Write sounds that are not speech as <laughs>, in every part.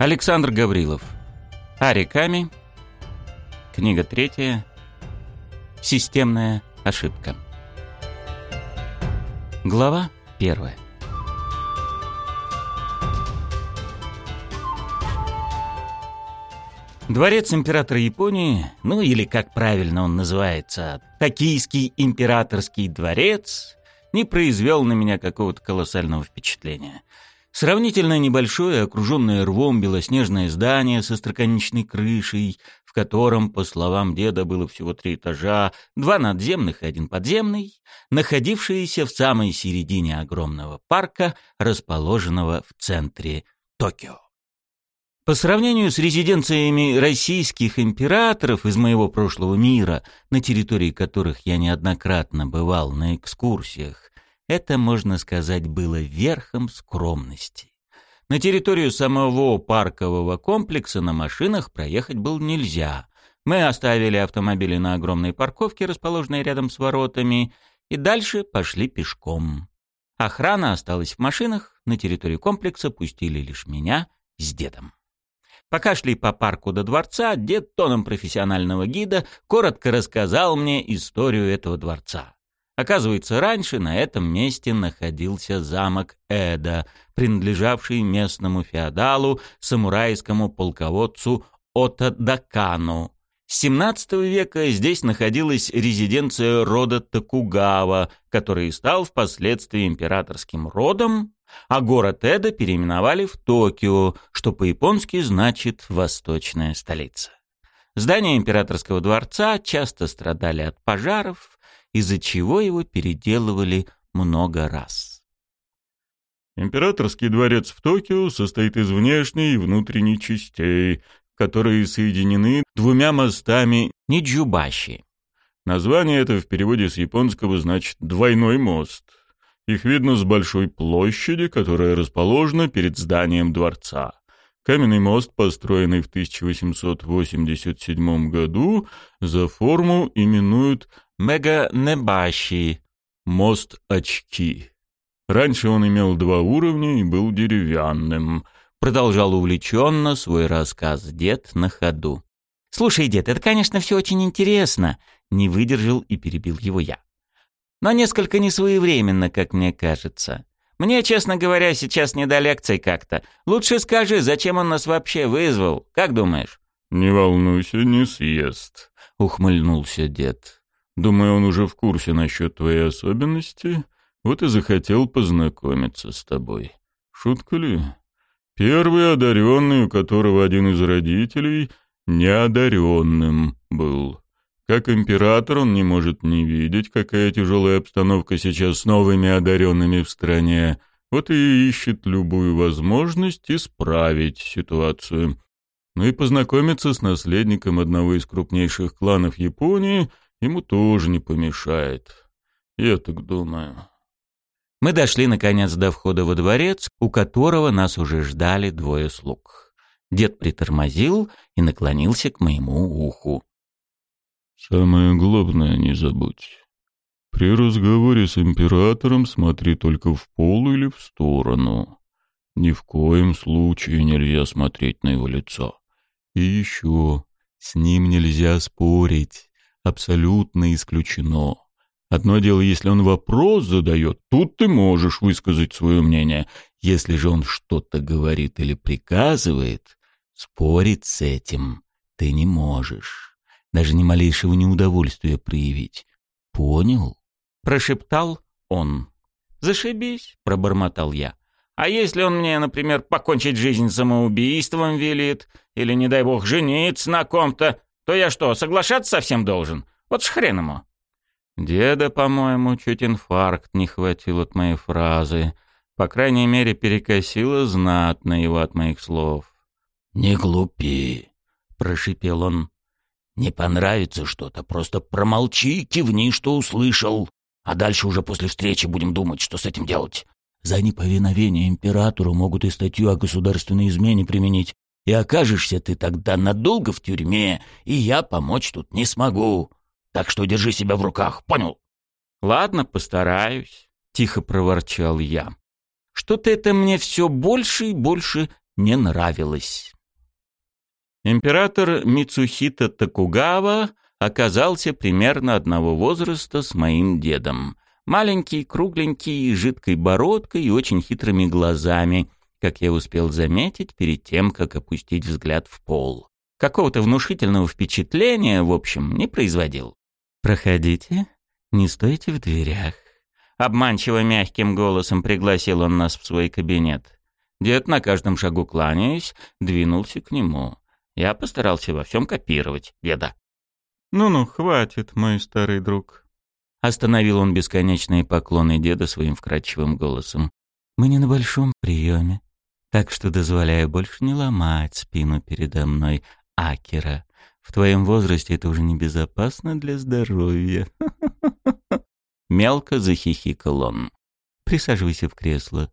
Александр Гаврилов. Ариками. Книга третья. Системная ошибка. Глава первая. Дворец императора Японии, ну или как правильно он называется, Токийский императорский дворец, не произвел на меня какого-то колоссального впечатления. Сравнительно небольшое, окруженное рвом белоснежное здание со строконечной крышей, в котором, по словам деда, было всего три этажа, два надземных и один подземный, находившиеся в самой середине огромного парка, расположенного в центре Токио. По сравнению с резиденциями российских императоров из моего прошлого мира, на территории которых я неоднократно бывал на экскурсиях, это, можно сказать, было верхом скромности. На территорию самого паркового комплекса на машинах проехать было нельзя. Мы оставили автомобили на огромной парковке, расположенной рядом с воротами, и дальше пошли пешком. Охрана осталась в машинах, на территорию комплекса пустили лишь меня с дедом. Пока шли по парку до дворца, дед тоном профессионального гида коротко рассказал мне историю этого дворца. Оказывается, раньше на этом месте находился замок Эда, принадлежавший местному феодалу, самурайскому полководцу Отадакану. С 17 века здесь находилась резиденция рода Токугава, который стал впоследствии императорским родом, а город Эда переименовали в Токио, что по-японски значит «восточная столица». Здания императорского дворца часто страдали от пожаров, из-за чего его переделывали много раз. Императорский дворец в Токио состоит из внешней и внутренней частей, которые соединены двумя мостами Ниджубаши. Название это в переводе с японского значит «двойной мост». Их видно с большой площади, которая расположена перед зданием дворца. Каменный мост, построенный в 1887 году, за форму именуют Мега-Небаши – мост очки. Раньше он имел два уровня и был деревянным. Продолжал увлеченно свой рассказ дед на ходу. «Слушай, дед, это, конечно, все очень интересно», — не выдержал и перебил его я. «Но несколько несвоевременно, как мне кажется. Мне, честно говоря, сейчас не до лекций как-то. Лучше скажи, зачем он нас вообще вызвал? Как думаешь?» «Не волнуйся, не съест», — ухмыльнулся дед. Думаю, он уже в курсе насчет твоей особенности, вот и захотел познакомиться с тобой. Шутка ли? Первый одаренный, у которого один из родителей неодаренным был. Как император он не может не видеть, какая тяжелая обстановка сейчас с новыми одаренными в стране, вот и ищет любую возможность исправить ситуацию. Ну и познакомиться с наследником одного из крупнейших кланов Японии — ему тоже не помешает. Я так думаю. Мы дошли, наконец, до входа во дворец, у которого нас уже ждали двое слуг. Дед притормозил и наклонился к моему уху. «Самое главное не забудь. При разговоре с императором смотри только в пол или в сторону. Ни в коем случае нельзя смотреть на его лицо. И еще, с ним нельзя спорить абсолютно исключено. Одно дело, если он вопрос задает, тут ты можешь высказать свое мнение. Если же он что-то говорит или приказывает, спорить с этим ты не можешь. Даже ни малейшего неудовольствия проявить. Понял? Прошептал он. «Зашибись», — пробормотал я. «А если он мне, например, покончить жизнь самоубийством велит, или, не дай бог, жениться на ком-то, то я что, соглашаться совсем должен? Вот ж хрен ему. Деда, по-моему, чуть инфаркт не хватил от моей фразы. По крайней мере, перекосило знатно его от моих слов. «Не глупи», — прошипел он. «Не понравится что-то, просто промолчи, кивни, что услышал. А дальше уже после встречи будем думать, что с этим делать. За неповиновение императору могут и статью о государственной измене применить. И окажешься ты тогда надолго в тюрьме, и я помочь тут не смогу. Так что держи себя в руках, понял?» «Ладно, постараюсь», — тихо проворчал я. «Что-то это мне все больше и больше не нравилось. Император Мицухита Токугава оказался примерно одного возраста с моим дедом. Маленький, кругленький, жидкой бородкой и очень хитрыми глазами, как я успел заметить перед тем, как опустить взгляд в пол. Какого-то внушительного впечатления, в общем, не производил. «Проходите, не стойте в дверях». Обманчиво мягким голосом пригласил он нас в свой кабинет. Дед на каждом шагу кланяясь, двинулся к нему. Я постарался во всем копировать деда. «Ну-ну, хватит, мой старый друг». Остановил он бесконечные поклоны деда своим вкрадчивым голосом. «Мы не на большом приеме, так что дозволяю больше не ломать спину передо мной, Акера. В твоем возрасте это уже небезопасно для здоровья». <laughs> Мелко захихикал он. «Присаживайся в кресло.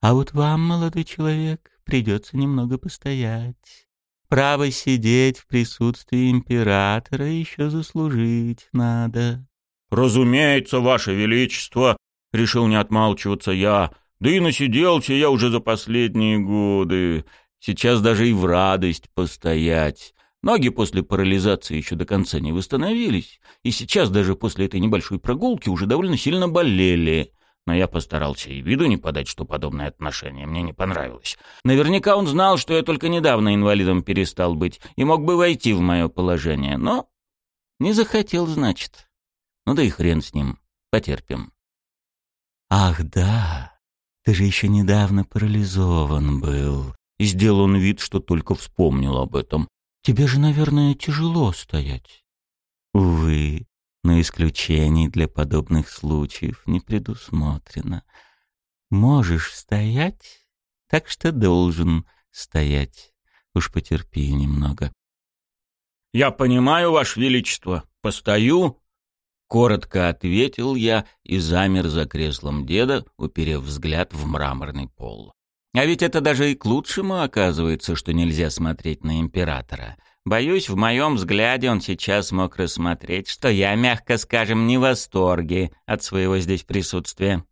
А вот вам, молодой человек, придется немного постоять. Право сидеть в присутствии императора еще заслужить надо». «Разумеется, ваше величество», — решил не отмалчиваться я. «Да и насиделся я уже за последние годы. Сейчас даже и в радость постоять. Ноги после парализации еще до конца не восстановились, и сейчас даже после этой небольшой прогулки уже довольно сильно болели. Но я постарался и виду не подать, что подобное отношение мне не понравилось. Наверняка он знал, что я только недавно инвалидом перестал быть и мог бы войти в мое положение, но не захотел, значит. Ну да и хрен с ним, потерпим. «Ах да, ты же еще недавно парализован был», и сделал он вид, что только вспомнил об этом. Тебе же, наверное, тяжело стоять. Увы, но исключений для подобных случаев не предусмотрено. Можешь стоять, так что должен стоять. Уж потерпи немного. «Я понимаю, Ваше Величество. Постою?» Коротко ответил я и замер за креслом деда, уперев взгляд в мраморный пол. А ведь это даже и к лучшему оказывается, что нельзя смотреть на императора. Боюсь, в моем взгляде он сейчас мог рассмотреть, что я, мягко скажем, не в восторге от своего здесь присутствия.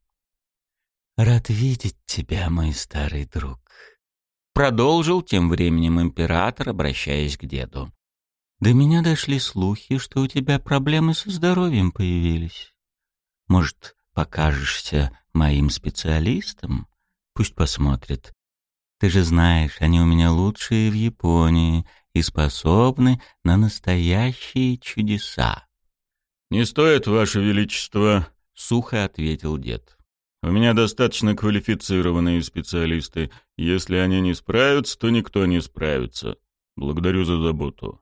«Рад видеть тебя, мой старый друг», — продолжил тем временем император, обращаясь к деду. «До меня дошли слухи, что у тебя проблемы со здоровьем появились. Может, покажешься моим специалистом?» Пусть посмотрит. Ты же знаешь, они у меня лучшие в Японии и способны на настоящие чудеса. «Не стоит, Ваше Величество», — сухо ответил дед. «У меня достаточно квалифицированные специалисты. Если они не справятся, то никто не справится. Благодарю за заботу».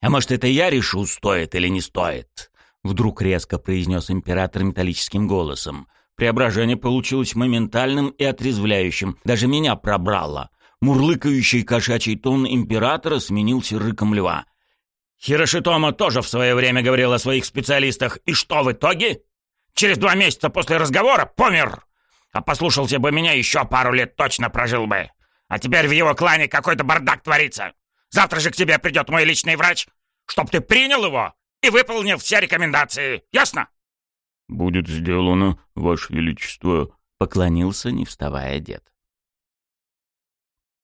«А может, это я решу, стоит или не стоит?» Вдруг резко произнес император металлическим голосом — Преображение получилось моментальным и отрезвляющим. Даже меня пробрало. Мурлыкающий кошачий тон императора сменился рыком льва. Хирошитома тоже в свое время говорил о своих специалистах. И что в итоге? Через два месяца после разговора помер. А послушался бы меня, еще пару лет точно прожил бы. А теперь в его клане какой-то бардак творится. Завтра же к тебе придет мой личный врач, чтоб ты принял его и выполнил все рекомендации. Ясно? «Будет сделано, Ваше Величество», — поклонился, не вставая дед.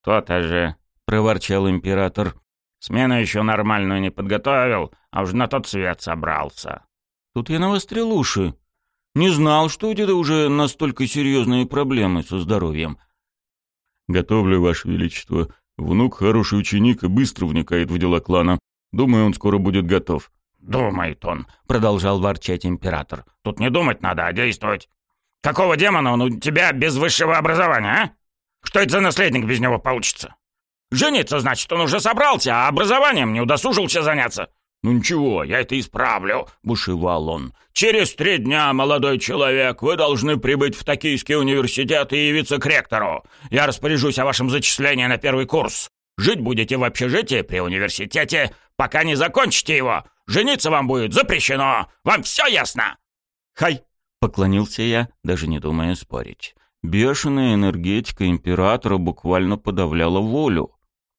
«То-то же», — проворчал император. «Смену еще нормальную не подготовил, а уже на тот свет собрался». Тут я навострил уши. Не знал, что у деда уже настолько серьезные проблемы со здоровьем. «Готовлю, Ваше Величество. Внук хороший ученик и быстро вникает в дела клана. Думаю, он скоро будет готов. «Думает он», — продолжал ворчать император. «Тут не думать надо, а действовать. Какого демона он у тебя без высшего образования, а? Что это за наследник без него получится? Жениться, значит, он уже собрался, а образованием не удосужился заняться. «Ну ничего, я это исправлю», — бушевал он. «Через три дня, молодой человек, вы должны прибыть в Токийский университет и явиться к ректору. Я распоряжусь о вашем зачислении на первый курс. Жить будете в общежитии при университете, пока не закончите его. Жениться вам будет запрещено. Вам все ясно?» «Хай!» — поклонился я, даже не думая спорить. Бешеная энергетика императора буквально подавляла волю.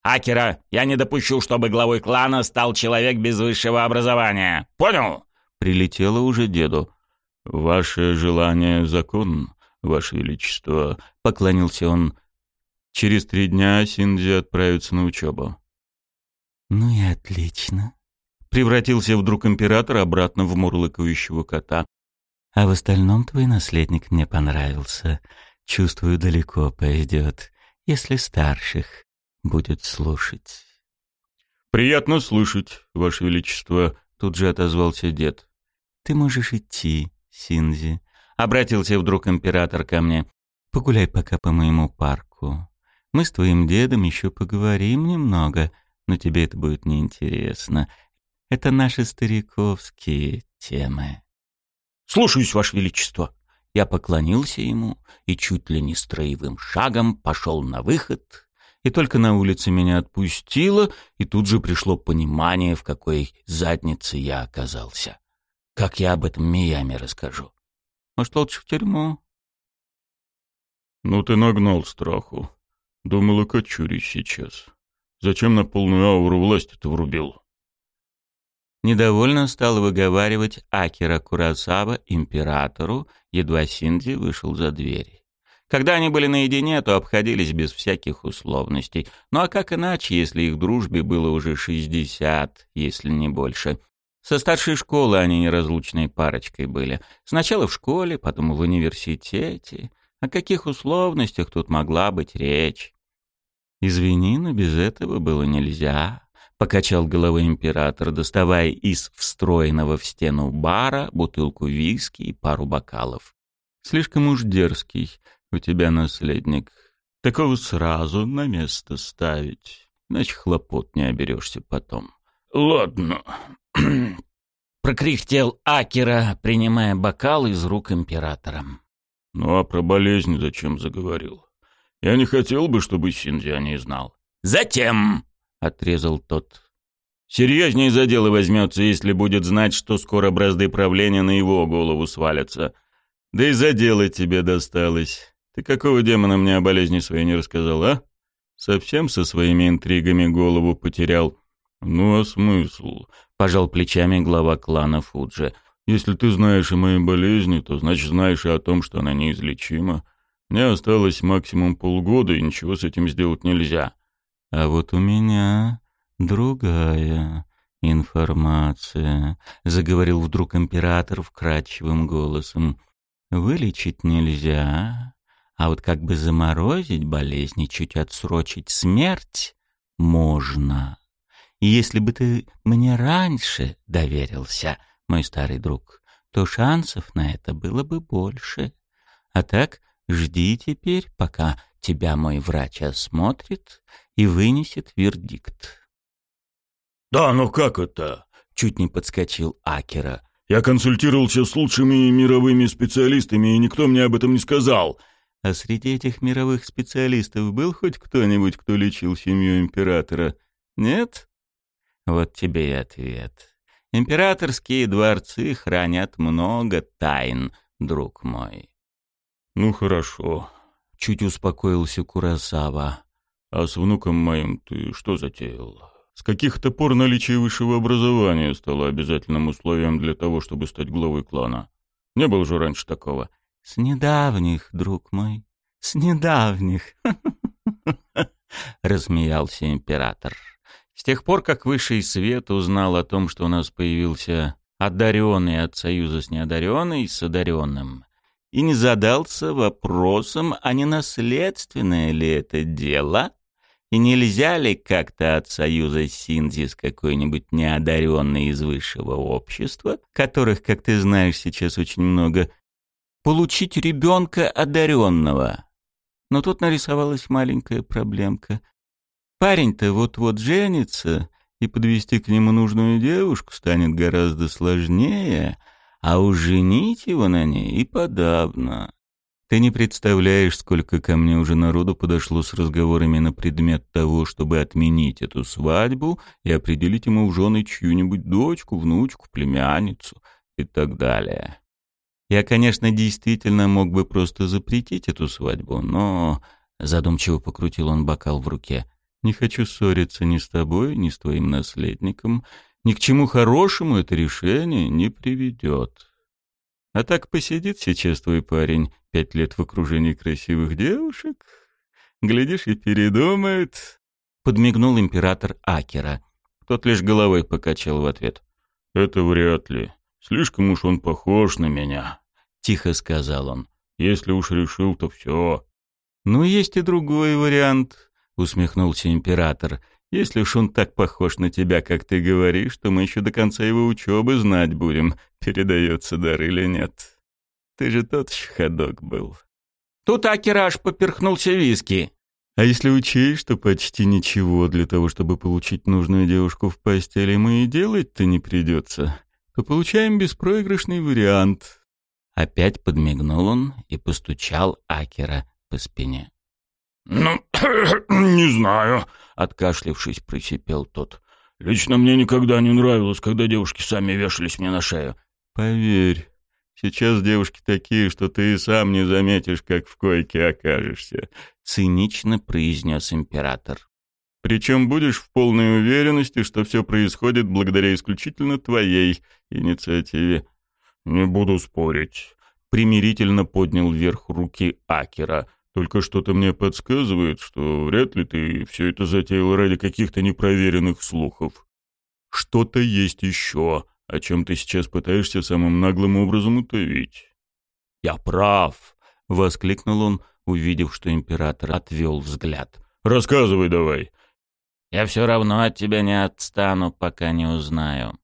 «Акера, я не допущу, чтобы главой клана стал человек без высшего образования. Понял?» Прилетело уже деду. «Ваше желание — закон, Ваше Величество», — поклонился он. Через три дня Синди отправится на учебу. «Ну и отлично», — превратился вдруг император обратно в мурлыкающего кота. «А в остальном твой наследник мне понравился. Чувствую, далеко пойдет, если старших будет слушать». «Приятно слышать, Ваше Величество», — тут же отозвался дед. «Ты можешь идти, Синзи», — обратился вдруг император ко мне. «Погуляй пока по моему парку. Мы с твоим дедом еще поговорим немного, но тебе это будет неинтересно. Это наши стариковские темы». «Слушаюсь, Ваше Величество». Я поклонился ему и чуть ли не строевым шагом пошел на выход, и только на улице меня отпустило, и тут же пришло понимание, в какой заднице я оказался. Как я об этом Мияме расскажу? Может, лучше в тюрьму? Ну ты нагнал страху. Думал, окочурись сейчас. Зачем на полную ауру власти-то врубил? Недовольно стал выговаривать Акира Курасава императору, едва Синди вышел за дверь. Когда они были наедине, то обходились без всяких условностей. Ну а как иначе, если их дружбе было уже шестьдесят, если не больше? Со старшей школы они неразлучной парочкой были. Сначала в школе, потом в университете. О каких условностях тут могла быть речь? «Извини, но без этого было нельзя», — покачал головой император, доставая из встроенного в стену бара бутылку виски и пару бокалов. «Слишком уж дерзкий у тебя наследник. Такого сразу на место ставить, иначе хлопот не оберешься потом». «Ладно», <clears throat> — прокряхтел Акера, принимая бокал из рук императора. «Ну а про болезнь зачем заговорил? Я не хотел бы, чтобы Синди о ней знал». «Затем», — отрезал тот. «Серьезнее за дело возьмется, если будет знать, что скоро бразды правления на его голову свалятся. Да и за дело тебе досталось. Ты какого демона мне о болезни своей не рассказал, а? Совсем со своими интригами голову потерял?» «Ну а смысл?» — пожал плечами глава клана Фуджи. «Если ты знаешь о моей болезни, то значит знаешь и о том, что она неизлечима. Мне осталось максимум полгода, и ничего с этим сделать нельзя». «А вот у меня другая информация», — заговорил вдруг император вкрадчивым голосом. «Вылечить нельзя, а вот как бы заморозить болезнь и чуть отсрочить смерть можно». И если бы ты мне раньше доверился, мой старый друг, то шансов на это было бы больше. А так жди теперь, пока тебя мой врач осмотрит и вынесет вердикт. «Да, но как это?» — чуть не подскочил Акера. «Я консультировался с лучшими мировыми специалистами, и никто мне об этом не сказал». «А среди этих мировых специалистов был хоть кто-нибудь, кто лечил семью императора? Нет?» Вот тебе и ответ. Императорские дворцы хранят много тайн, друг мой. Ну хорошо, чуть успокоился Курасава. А с внуком моим ты что затеял? С каких-то пор наличие высшего образования стало обязательным условием для того, чтобы стать главой клана. Не было же раньше такого. С недавних, друг мой, с недавних. <laughs> Рассмеялся император. С тех пор, как Высший Свет узнал о том, что у нас появился одаренный от союза с неодаренной с одаренным, и не задался вопросом, а не наследственное ли это дело, и нельзя ли как-то от союза Синзи с какой-нибудь неодаренной из высшего общества, которых, как ты знаешь, сейчас очень много, получить ребенка одаренного. Но тут нарисовалась маленькая проблемка. Парень-то вот-вот женится, и подвести к нему нужную девушку станет гораздо сложнее, а уж женить его на ней и подавно. Ты не представляешь, сколько ко мне уже народу подошло с разговорами на предмет того, чтобы отменить эту свадьбу и определить ему в жены чью-нибудь дочку, внучку, племянницу и так далее. Я, конечно, действительно мог бы просто запретить эту свадьбу, но... Задумчиво покрутил он бокал в руке — не хочу ссориться ни с тобой, ни с твоим наследником. Ни к чему хорошему это решение не приведет. А так посидит сейчас твой парень пять лет в окружении красивых девушек, Глядишь, и передумает. Подмигнул император Акера. Тот лишь головой покачал в ответ. «Это вряд ли. Слишком уж он похож на меня», — тихо сказал он. «Если уж решил, то все». «Ну, есть и другой вариант», — усмехнулся император. «Если уж он так похож на тебя, как ты говоришь, то мы еще до конца его учебы знать будем, <laughs> передается дар или нет. Ты же тот еще ходок был». Тут Акера аж поперхнулся виски. А если учесть, что почти ничего для того, чтобы получить нужную девушку в постели, мы и делать-то не придется, то получаем беспроигрышный вариант. Опять подмигнул он и постучал Акера по спине. «Ну, <coughs> не знаю», — откашлившись, присипел тот. «Лично мне никогда не нравилось, когда девушки сами вешались мне на шею». «Поверь, Сейчас девушки такие, что ты и сам не заметишь, как в койке окажешься», — цинично произнес император. «Причем будешь в полной уверенности, что все происходит благодаря исключительно твоей инициативе». «Не буду спорить», — примирительно поднял вверх руки Акера. «Только что-то мне подсказывает, что вряд ли ты все это затеял ради каких-то непроверенных слухов. Что-то есть еще» о чем ты сейчас пытаешься самым наглым образом утаить. «Я прав!» — воскликнул он, увидев, что император отвел взгляд. «Рассказывай давай!» «Я все равно от тебя не отстану, пока не узнаю».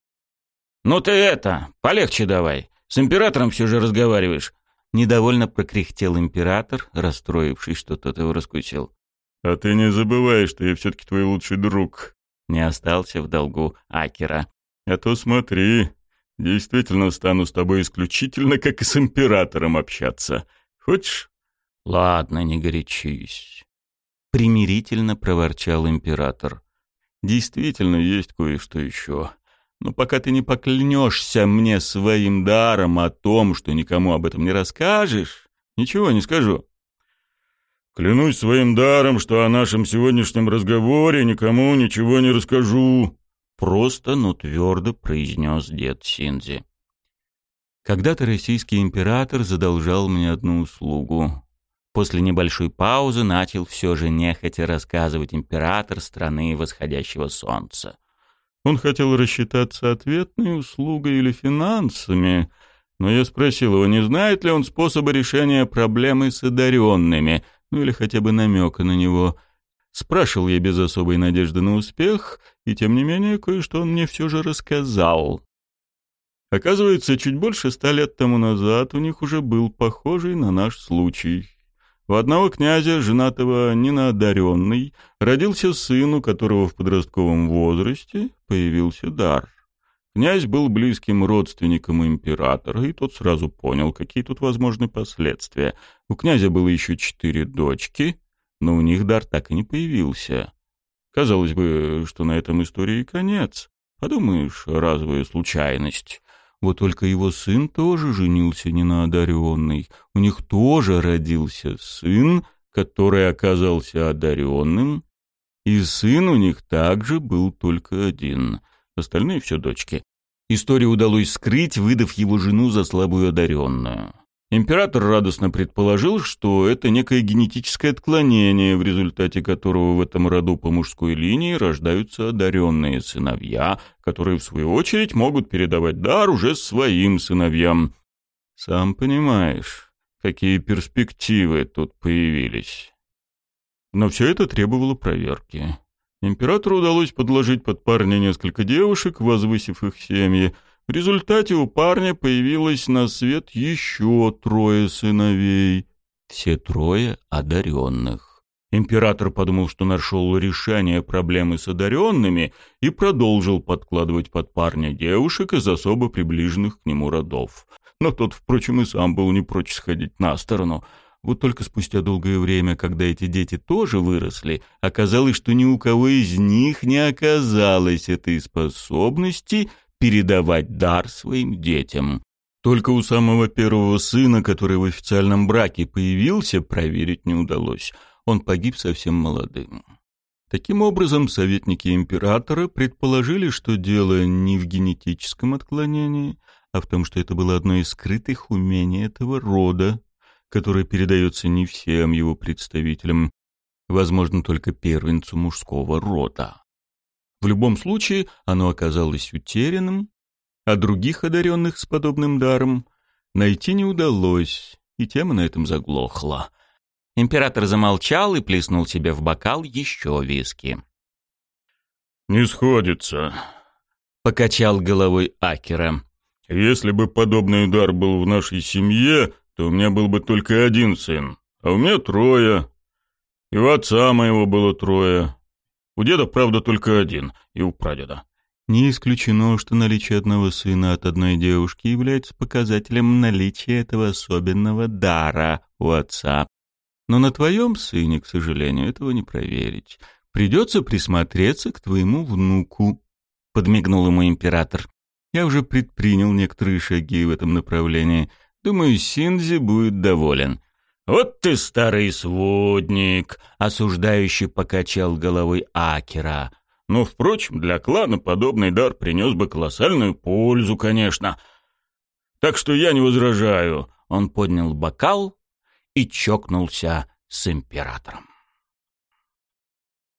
«Ну ты это, полегче давай! С императором все же разговариваешь!» Недовольно прокряхтел император, расстроившись, что тот его раскусил. «А ты не забывай, что я все-таки твой лучший друг!» Не остался в долгу Акера. А то смотри, действительно стану с тобой исключительно как и с императором общаться. Хочешь? Ладно, не горячись. Примирительно проворчал император. Действительно есть кое-что еще. Но пока ты не поклянешься мне своим даром о том, что никому об этом не расскажешь, ничего не скажу. Клянусь своим даром, что о нашем сегодняшнем разговоре никому ничего не расскажу, Просто, но твердо произнес дед Синзи. Когда-то российский император задолжал мне одну услугу. После небольшой паузы начал все же нехотя рассказывать император страны восходящего солнца. Он хотел рассчитаться ответной услугой или финансами, но я спросил его, не знает ли он способа решения проблемы с одаренными, ну или хотя бы намека на него — Спрашивал я без особой надежды на успех, и тем не менее кое-что он мне все же рассказал. Оказывается, чуть больше ста лет тому назад у них уже был похожий на наш случай. У одного князя, женатого не на одаренный, родился сын, у которого в подростковом возрасте появился дар. Князь был близким родственником императора, и тот сразу понял, какие тут возможны последствия. У князя было еще четыре дочки, но у них дар так и не появился. Казалось бы, что на этом истории конец. Подумаешь, разовая случайность. Вот только его сын тоже женился не на одаренной. У них тоже родился сын, который оказался одаренным. И сын у них также был только один. Остальные все дочки. Историю удалось скрыть, выдав его жену за слабую одаренную. Император радостно предположил, что это некое генетическое отклонение, в результате которого в этом роду по мужской линии рождаются одаренные сыновья, которые, в свою очередь, могут передавать дар уже своим сыновьям. Сам понимаешь, какие перспективы тут появились. Но все это требовало проверки. Императору удалось подложить под парня несколько девушек, возвысив их семьи, в результате у парня появилось на свет еще трое сыновей. Все трое одаренных. Император подумал, что нашел решение проблемы с одаренными и продолжил подкладывать под парня девушек из особо приближенных к нему родов. Но тот, впрочем, и сам был не прочь сходить на сторону. Вот только спустя долгое время, когда эти дети тоже выросли, оказалось, что ни у кого из них не оказалось этой способности — передавать дар своим детям. Только у самого первого сына, который в официальном браке появился, проверить не удалось. Он погиб совсем молодым. Таким образом, советники императора предположили, что дело не в генетическом отклонении, а в том, что это было одно из скрытых умений этого рода, которое передается не всем его представителям. возможно, только первенцу мужского рода. В любом случае, оно оказалось утерянным, а других одаренных с подобным даром найти не удалось, и тема на этом заглохла. Император замолчал и плеснул себе в бокал еще виски. «Не сходится», — покачал головой Акера. «Если бы подобный удар был в нашей семье, то у меня был бы только один сын, а у меня трое. И у отца моего было трое. У деда, правда, только один, и у прадеда. Не исключено, что наличие одного сына от одной девушки является показателем наличия этого особенного дара у отца. Но на твоем сыне, к сожалению, этого не проверить. Придется присмотреться к твоему внуку», — подмигнул ему император. «Я уже предпринял некоторые шаги в этом направлении. Думаю, Синзи будет доволен». «Вот ты старый сводник!» — осуждающий покачал головой Акера. Но, впрочем, для клана подобный дар принес бы колоссальную пользу, конечно. Так что я не возражаю. Он поднял бокал и чокнулся с императором.